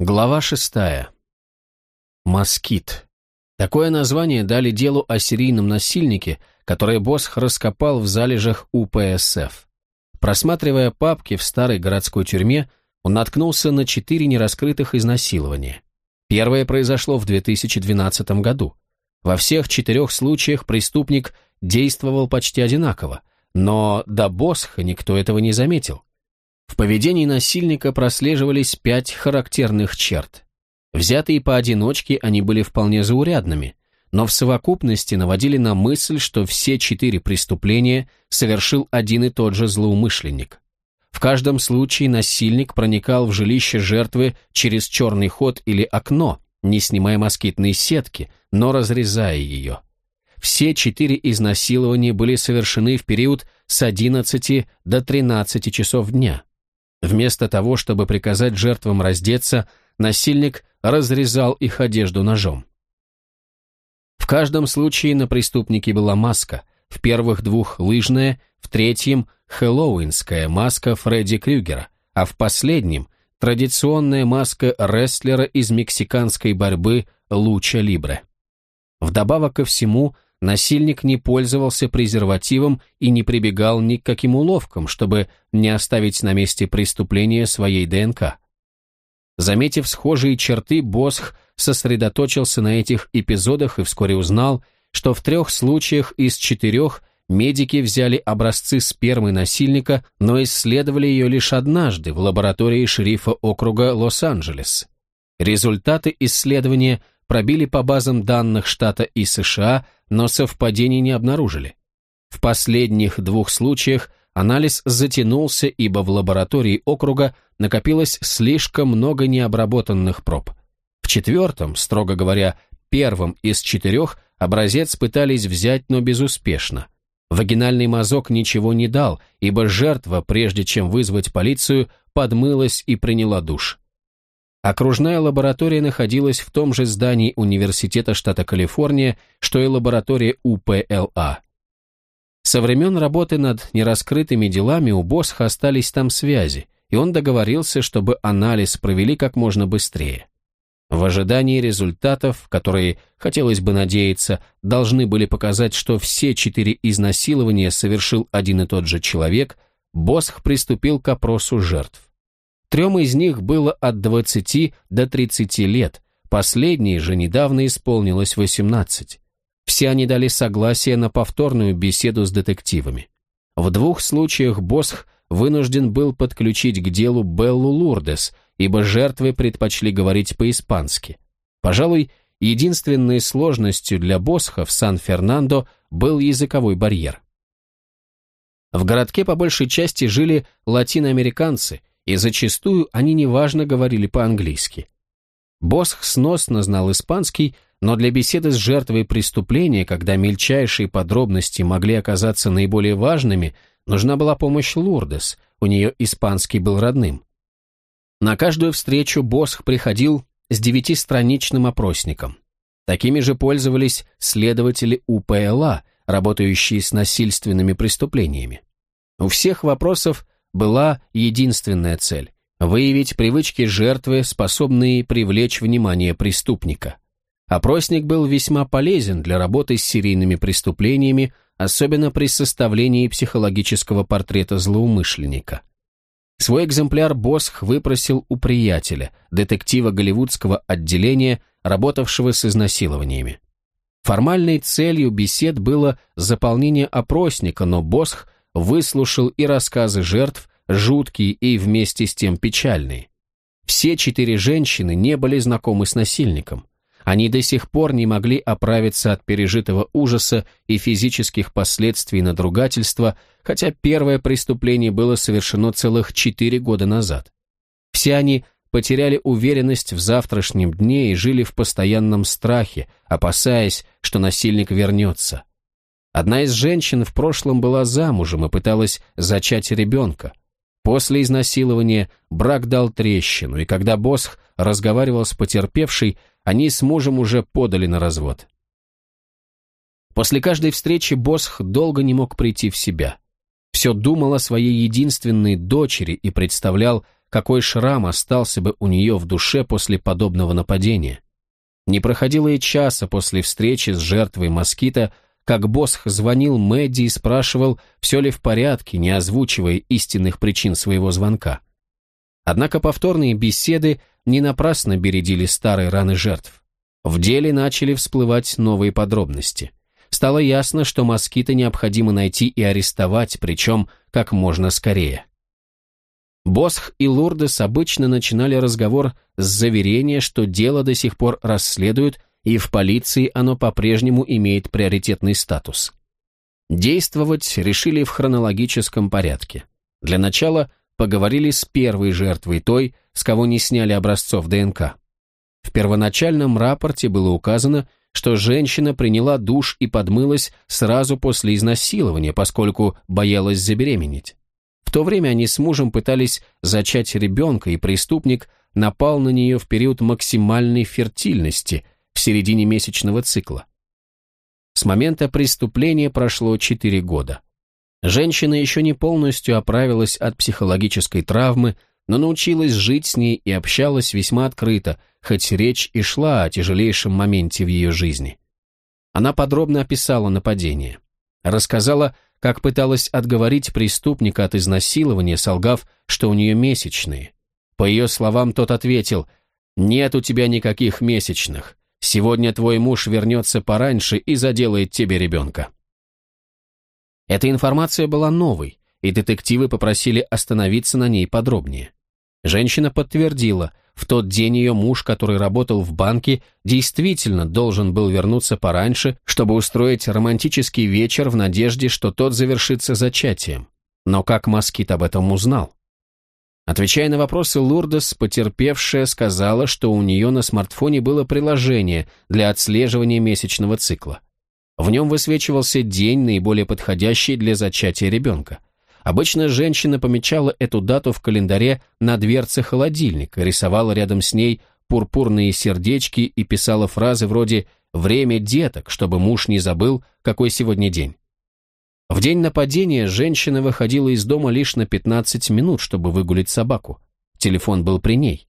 Глава шестая. Москит. Такое название дали делу о серийном насильнике, которое Босх раскопал в залежах УПСФ. Просматривая папки в старой городской тюрьме, он наткнулся на четыре нераскрытых изнасилования. Первое произошло в 2012 году. Во всех четырех случаях преступник действовал почти одинаково, но до Босха никто этого не заметил. В поведении насильника прослеживались пять характерных черт. Взятые поодиночке они были вполне заурядными, но в совокупности наводили на мысль, что все четыре преступления совершил один и тот же злоумышленник. В каждом случае насильник проникал в жилище жертвы через черный ход или окно, не снимая москитной сетки, но разрезая ее. Все четыре изнасилования были совершены в период с 11 до 13 часов дня. Вместо того, чтобы приказать жертвам раздеться, насильник разрезал их одежду ножом. В каждом случае на преступнике была маска, в первых двух лыжная, в третьем хэллоуинская маска Фредди Крюгера, а в последнем традиционная маска рестлера из мексиканской борьбы Луча Либре. Вдобавок ко всему, насильник не пользовался презервативом и не прибегал ни к каким уловкам, чтобы не оставить на месте преступления своей ДНК. Заметив схожие черты, Босх сосредоточился на этих эпизодах и вскоре узнал, что в трех случаях из четырех медики взяли образцы спермы насильника, но исследовали ее лишь однажды в лаборатории шерифа округа Лос-Анджелес. Результаты исследования пробили по базам данных штата и США, но совпадений не обнаружили. В последних двух случаях анализ затянулся, ибо в лаборатории округа накопилось слишком много необработанных проб. В четвертом, строго говоря, первом из четырех образец пытались взять, но безуспешно. Вагинальный мазок ничего не дал, ибо жертва, прежде чем вызвать полицию, подмылась и приняла душ. Окружная лаборатория находилась в том же здании Университета штата Калифорния, что и лаборатория УПЛА. Со времен работы над нераскрытыми делами у Босха остались там связи, и он договорился, чтобы анализ провели как можно быстрее. В ожидании результатов, которые, хотелось бы надеяться, должны были показать, что все четыре изнасилования совершил один и тот же человек, Босх приступил к опросу жертв. Трем из них было от 20 до 30 лет, последней же недавно исполнилось 18. Все они дали согласие на повторную беседу с детективами. В двух случаях Босх вынужден был подключить к делу Беллу Лурдес, ибо жертвы предпочли говорить по-испански. Пожалуй, единственной сложностью для Босха в Сан-Фернандо был языковой барьер. В городке по большей части жили латиноамериканцы, и зачастую они неважно говорили по-английски. Босх сносно знал испанский, но для беседы с жертвой преступления, когда мельчайшие подробности могли оказаться наиболее важными, нужна была помощь Лурдес, у нее испанский был родным. На каждую встречу Босх приходил с девятистраничным опросником. Такими же пользовались следователи УПЛА, работающие с насильственными преступлениями. У всех вопросов была единственная цель – выявить привычки жертвы, способные привлечь внимание преступника. Опросник был весьма полезен для работы с серийными преступлениями, особенно при составлении психологического портрета злоумышленника. Свой экземпляр Босх выпросил у приятеля, детектива голливудского отделения, работавшего с изнасилованиями. Формальной целью бесед было заполнение опросника, но Босх выслушал и рассказы жертв, жуткие и вместе с тем печальные. Все четыре женщины не были знакомы с насильником. Они до сих пор не могли оправиться от пережитого ужаса и физических последствий надругательства, хотя первое преступление было совершено целых четыре года назад. Все они потеряли уверенность в завтрашнем дне и жили в постоянном страхе, опасаясь, что насильник вернется. Одна из женщин в прошлом была замужем и пыталась зачать ребенка. После изнасилования брак дал трещину, и когда Босх разговаривал с потерпевшей, они с мужем уже подали на развод. После каждой встречи Босх долго не мог прийти в себя. Все думал о своей единственной дочери и представлял, какой шрам остался бы у нее в душе после подобного нападения. Не проходило и часа после встречи с жертвой москита, как Босх звонил Мэдди и спрашивал, все ли в порядке, не озвучивая истинных причин своего звонка. Однако повторные беседы не напрасно бередили старые раны жертв. В деле начали всплывать новые подробности. Стало ясно, что москита необходимо найти и арестовать, причем как можно скорее. Босх и Лурдес обычно начинали разговор с заверения, что дело до сих пор расследуют, и в полиции оно по-прежнему имеет приоритетный статус. Действовать решили в хронологическом порядке. Для начала поговорили с первой жертвой той, с кого не сняли образцов ДНК. В первоначальном рапорте было указано, что женщина приняла душ и подмылась сразу после изнасилования, поскольку боялась забеременеть. В то время они с мужем пытались зачать ребенка, и преступник напал на нее в период максимальной фертильности, в середине месячного цикла. С момента преступления прошло 4 года. Женщина еще не полностью оправилась от психологической травмы, но научилась жить с ней и общалась весьма открыто, хоть речь и шла о тяжелейшем моменте в ее жизни. Она подробно описала нападение. Рассказала, как пыталась отговорить преступника от изнасилования, солгав, что у нее месячные. По ее словам, тот ответил, «Нет у тебя никаких месячных. Сегодня твой муж вернется пораньше и заделает тебе ребенка». Эта информация была новой, и детективы попросили остановиться на ней подробнее. Женщина подтвердила, в тот день ее муж, который работал в банке, действительно должен был вернуться пораньше, чтобы устроить романтический вечер в надежде, что тот завершится зачатием. Но как Москит об этом узнал? Отвечая на вопросы Лурдес, потерпевшая сказала, что у нее на смартфоне было приложение для отслеживания месячного цикла. В нем высвечивался день, наиболее подходящий для зачатия ребенка. Обычно женщина помечала эту дату в календаре на дверце холодильника, рисовала рядом с ней пурпурные сердечки и писала фразы вроде «время деток», чтобы муж не забыл, какой сегодня день. В день нападения женщина выходила из дома лишь на 15 минут, чтобы выгулить собаку. Телефон был при ней.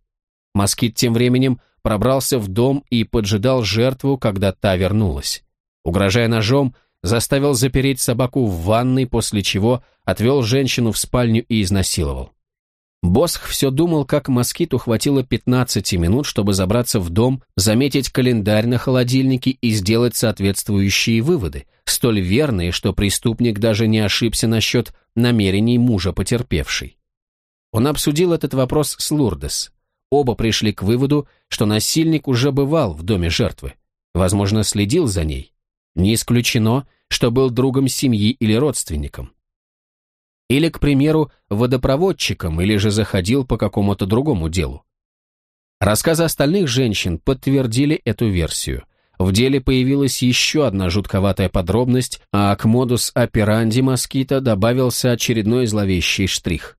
Москит тем временем пробрался в дом и поджидал жертву, когда та вернулась. Угрожая ножом, заставил запереть собаку в ванной, после чего отвел женщину в спальню и изнасиловал. Босх все думал, как москиту хватило 15 минут, чтобы забраться в дом, заметить календарь на холодильнике и сделать соответствующие выводы, столь верные, что преступник даже не ошибся насчет намерений мужа потерпевшей. Он обсудил этот вопрос с Лурдес. Оба пришли к выводу, что насильник уже бывал в доме жертвы. Возможно, следил за ней. Не исключено, что был другом семьи или родственником. Или, к примеру, водопроводчиком, или же заходил по какому-то другому делу. Рассказы остальных женщин подтвердили эту версию. В деле появилась еще одна жутковатая подробность, а к модус операнди москита добавился очередной зловещий штрих.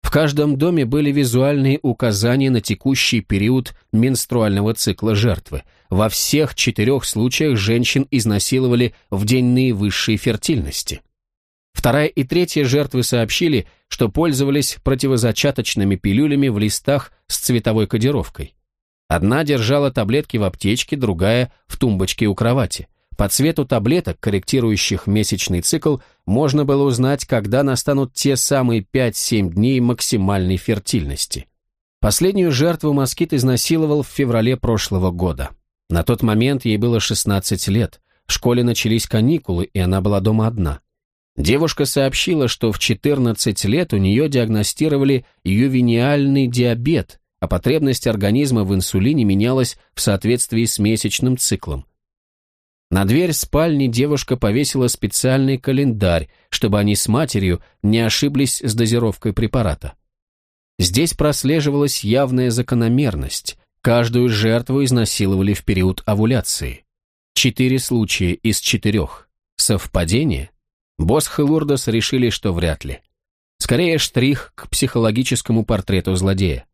В каждом доме были визуальные указания на текущий период менструального цикла жертвы. Во всех четырех случаях женщин изнасиловали в день наивысшей фертильности. Вторая и третья жертвы сообщили, что пользовались противозачаточными пилюлями в листах с цветовой кодировкой. Одна держала таблетки в аптечке, другая – в тумбочке у кровати. По цвету таблеток, корректирующих месячный цикл, можно было узнать, когда настанут те самые 5-7 дней максимальной фертильности. Последнюю жертву москит изнасиловал в феврале прошлого года. На тот момент ей было 16 лет, в школе начались каникулы, и она была дома одна. Девушка сообщила, что в 14 лет у нее диагностировали ювениальный диабет, а потребность организма в инсулине менялась в соответствии с месячным циклом. На дверь спальни девушка повесила специальный календарь, чтобы они с матерью не ошиблись с дозировкой препарата. Здесь прослеживалась явная закономерность. Каждую жертву изнасиловали в период овуляции. Четыре случая из четырех. Совпадение? Босх и Лурдос решили, что вряд ли. Скорее штрих к психологическому портрету злодея.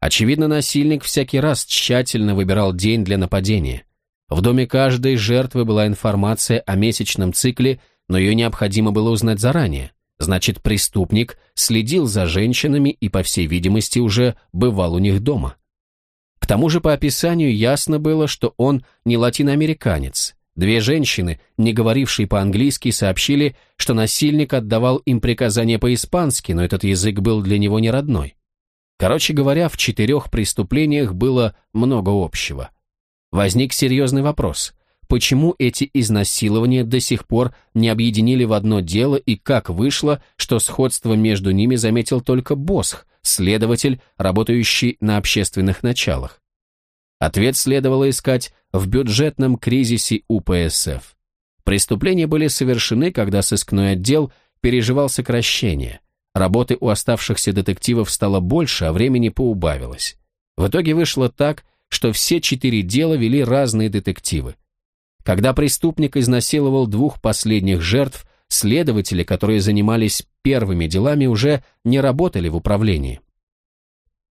Очевидно, насильник всякий раз тщательно выбирал день для нападения. В доме каждой жертвы была информация о месячном цикле, но ее необходимо было узнать заранее. Значит, преступник следил за женщинами и, по всей видимости, уже бывал у них дома. К тому же по описанию ясно было, что он не латиноамериканец. Две женщины, не говорившие по-английски, сообщили, что насильник отдавал им приказания по-испански, но этот язык был для него не родной. Короче говоря, в четырех преступлениях было много общего. Возник серьезный вопрос – почему эти изнасилования до сих пор не объединили в одно дело и как вышло, что сходство между ними заметил только Босх, следователь, работающий на общественных началах. Ответ следовало искать в бюджетном кризисе УПСФ. Преступления были совершены, когда сыскной отдел переживал сокращение. Работы у оставшихся детективов стало больше, а времени поубавилось. В итоге вышло так, что все четыре дела вели разные детективы. Когда преступник изнасиловал двух последних жертв, следователи, которые занимались первыми делами, уже не работали в управлении.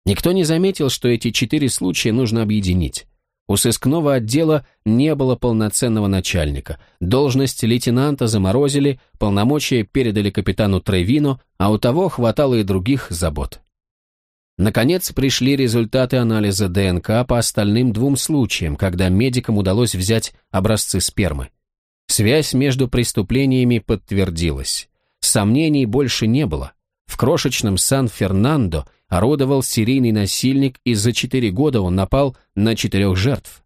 Никто не заметил, что эти четыре случая нужно объединить. У сыскного отдела не было полноценного начальника. Должность лейтенанта заморозили, полномочия передали капитану Тревино, а у того хватало и других забот. Наконец пришли результаты анализа ДНК по остальным двум случаям, когда медикам удалось взять образцы спермы. Связь между преступлениями подтвердилась. Сомнений больше не было. В крошечном Сан-Фернандо орудовал серийный насильник, и за четыре года он напал на четырех жертв.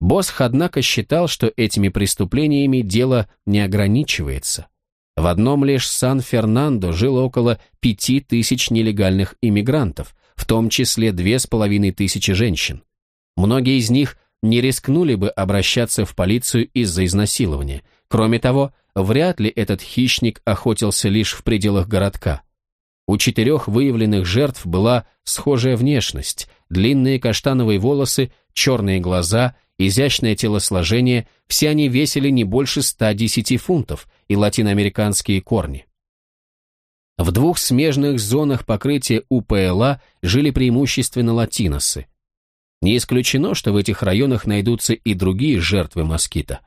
Босх, однако, считал, что этими преступлениями дело не ограничивается. В одном лишь Сан-Фернандо жило около пяти тысяч нелегальных иммигрантов, в том числе две с половиной тысячи женщин. Многие из них не рискнули бы обращаться в полицию из-за изнасилования. Кроме того, вряд ли этот хищник охотился лишь в пределах городка. У четырех выявленных жертв была схожая внешность, длинные каштановые волосы, черные глаза, изящное телосложение, все они весили не больше 110 фунтов, и латиноамериканские корни. В двух смежных зонах покрытия УПЛА жили преимущественно латиносы. Не исключено, что в этих районах найдутся и другие жертвы москита.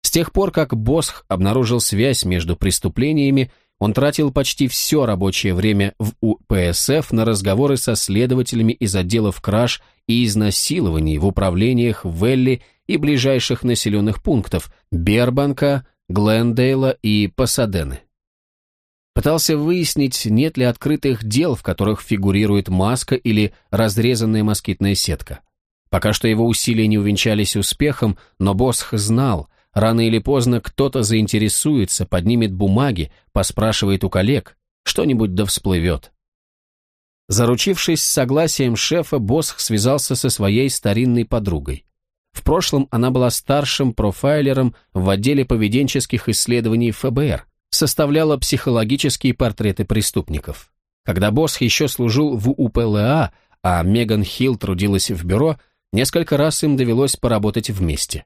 С тех пор, как Босх обнаружил связь между преступлениями, он тратил почти все рабочее время в УПСФ на разговоры со следователями из отделов краж и изнасилований в управлениях Велли и ближайших населенных пунктов Бербанка, Глендейла и Пасадены. Пытался выяснить, нет ли открытых дел, в которых фигурирует маска или разрезанная москитная сетка. Пока что его усилия не увенчались успехом, но Босх знал, рано или поздно кто-то заинтересуется, поднимет бумаги, поспрашивает у коллег, что-нибудь да всплывет. Заручившись согласием шефа, Босх связался со своей старинной подругой. В прошлом она была старшим профайлером в отделе поведенческих исследований ФБР, составляла психологические портреты преступников. Когда Босх еще служил в УПЛА, а Меган Хилл трудилась в бюро, несколько раз им довелось поработать вместе.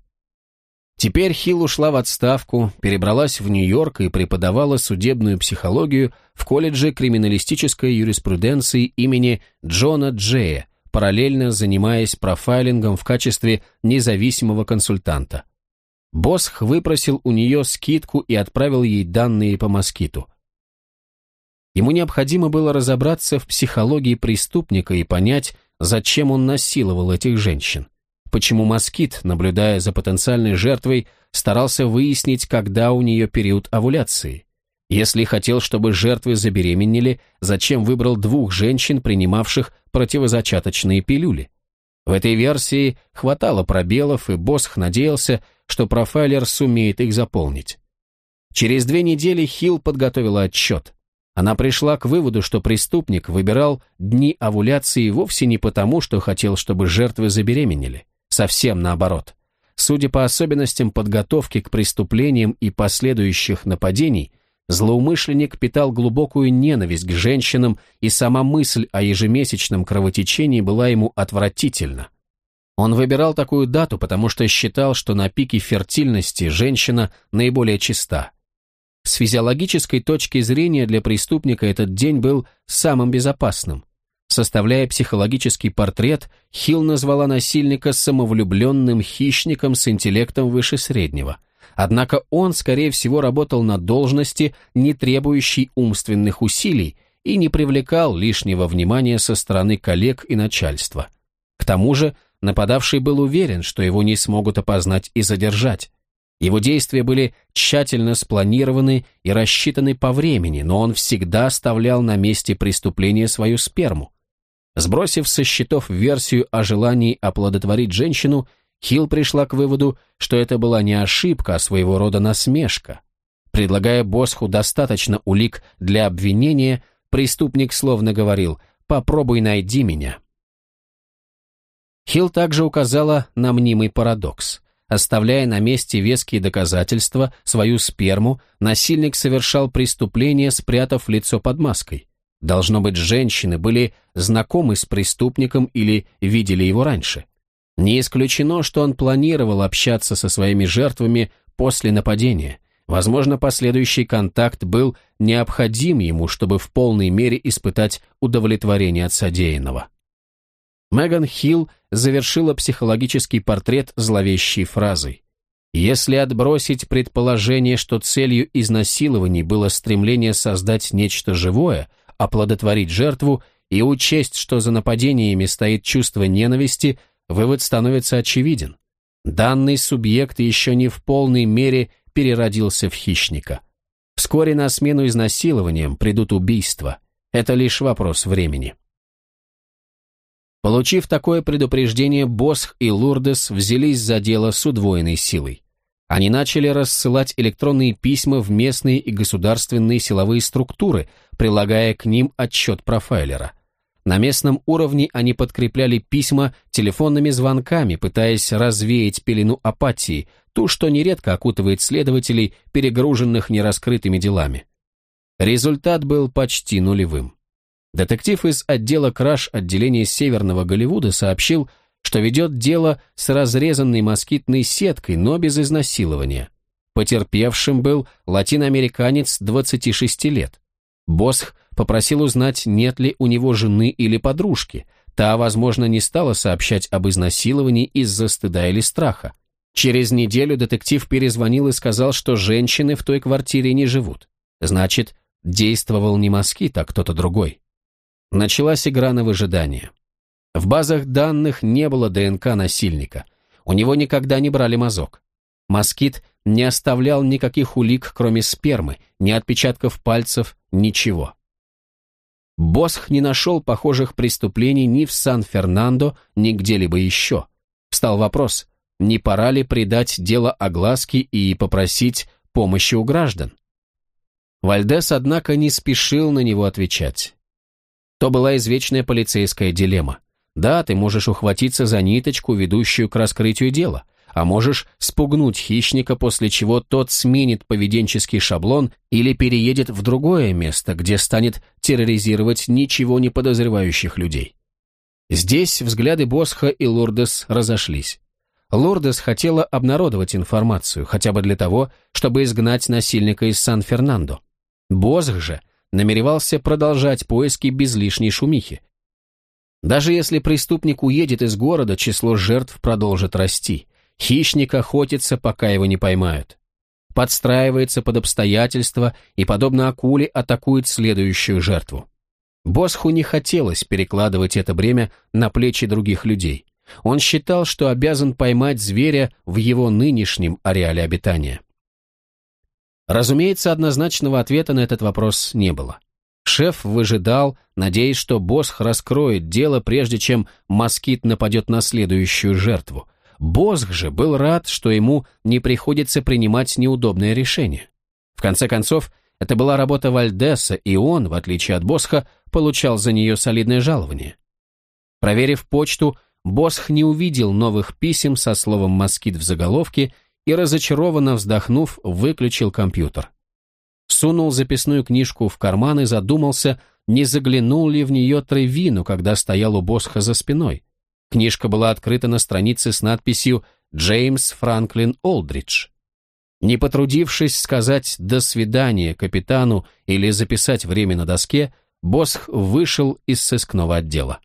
Теперь Хилл ушла в отставку, перебралась в Нью-Йорк и преподавала судебную психологию в колледже криминалистической юриспруденции имени Джона Джея, параллельно занимаясь профайлингом в качестве независимого консультанта. Босх выпросил у нее скидку и отправил ей данные по москиту. Ему необходимо было разобраться в психологии преступника и понять, зачем он насиловал этих женщин. Почему москит, наблюдая за потенциальной жертвой, старался выяснить, когда у нее период овуляции. Если хотел, чтобы жертвы забеременели, зачем выбрал двух женщин, принимавших противозачаточные пилюли? В этой версии хватало пробелов, и Босх надеялся, что профайлер сумеет их заполнить. Через две недели Хилл подготовила отчет. Она пришла к выводу, что преступник выбирал дни овуляции вовсе не потому, что хотел, чтобы жертвы забеременели. Совсем наоборот. Судя по особенностям подготовки к преступлениям и последующих нападений, Злоумышленник питал глубокую ненависть к женщинам, и сама мысль о ежемесячном кровотечении была ему отвратительна. Он выбирал такую дату, потому что считал, что на пике фертильности женщина наиболее чиста. С физиологической точки зрения для преступника этот день был самым безопасным. Составляя психологический портрет, Хилл назвала насильника самовлюбленным хищником с интеллектом выше среднего – Однако он, скорее всего, работал на должности, не требующей умственных усилий, и не привлекал лишнего внимания со стороны коллег и начальства. К тому же, нападавший был уверен, что его не смогут опознать и задержать. Его действия были тщательно спланированы и рассчитаны по времени, но он всегда оставлял на месте преступления свою сперму. Сбросив со счетов версию о желании оплодотворить женщину, Хилл пришла к выводу, что это была не ошибка, а своего рода насмешка. Предлагая Босху достаточно улик для обвинения, преступник словно говорил «попробуй найди меня». Хилл также указала на мнимый парадокс. Оставляя на месте веские доказательства, свою сперму, насильник совершал преступление, спрятав лицо под маской. Должно быть, женщины были знакомы с преступником или видели его раньше. Не исключено, что он планировал общаться со своими жертвами после нападения. Возможно, последующий контакт был необходим ему, чтобы в полной мере испытать удовлетворение от содеянного. Меган Хилл завершила психологический портрет зловещей фразой. Если отбросить предположение, что целью изнасилований было стремление создать нечто живое, оплодотворить жертву и учесть, что за нападениями стоит чувство ненависти, вывод становится очевиден. Данный субъект еще не в полной мере переродился в хищника. Вскоре на смену изнасилованиям придут убийства. Это лишь вопрос времени. Получив такое предупреждение, Босх и Лурдес взялись за дело с удвоенной силой. Они начали рассылать электронные письма в местные и государственные силовые структуры, прилагая к ним отчет профайлера. На местном уровне они подкрепляли письма телефонными звонками, пытаясь развеять пелену апатии, ту, что нередко окутывает следователей, перегруженных нераскрытыми делами. Результат был почти нулевым. Детектив из отдела краж отделения Северного Голливуда сообщил, что ведет дело с разрезанной москитной сеткой, но без изнасилования. Потерпевшим был латиноамериканец 26 лет. Босх попросил узнать, нет ли у него жены или подружки. Та, возможно, не стала сообщать об изнасиловании из-за стыда или страха. Через неделю детектив перезвонил и сказал, что женщины в той квартире не живут. Значит, действовал не москит, а кто-то другой. Началась игра на выжидание. В базах данных не было ДНК насильника. У него никогда не брали мазок. Москит не оставлял никаких улик, кроме спермы, ни отпечатков пальцев, ничего. Босх не нашел похожих преступлений ни в Сан-Фернандо, ни где-либо еще. Встал вопрос, не пора ли придать дело огласке и попросить помощи у граждан? Вальдес, однако, не спешил на него отвечать. То была извечная полицейская дилемма. Да, ты можешь ухватиться за ниточку, ведущую к раскрытию дела, а можешь спугнуть хищника, после чего тот сменит поведенческий шаблон или переедет в другое место, где станет терроризировать ничего не подозревающих людей. Здесь взгляды Босха и Лурдес разошлись. Лурдес хотела обнародовать информацию, хотя бы для того, чтобы изгнать насильника из Сан-Фернандо. Босх же намеревался продолжать поиски без лишней шумихи. Даже если преступник уедет из города, число жертв продолжит расти. Хищник охотится, пока его не поймают. Подстраивается под обстоятельства и, подобно акуле, атакует следующую жертву. Босху не хотелось перекладывать это бремя на плечи других людей. Он считал, что обязан поймать зверя в его нынешнем ареале обитания. Разумеется, однозначного ответа на этот вопрос не было. Шеф выжидал, надеясь, что Босх раскроет дело, прежде чем москит нападет на следующую жертву. Босх же был рад, что ему не приходится принимать неудобное решение. В конце концов, это была работа Вальдеса, и он, в отличие от Босха, получал за нее солидное жалование. Проверив почту, Босх не увидел новых писем со словом «москит» в заголовке и, разочарованно вздохнув, выключил компьютер. Сунул записную книжку в карман и задумался, не заглянул ли в нее Тревину, когда стоял у Босха за спиной. Книжка была открыта на странице с надписью «Джеймс Франклин Олдридж». Не потрудившись сказать «до свидания» капитану или записать время на доске, Босх вышел из сыскного отдела.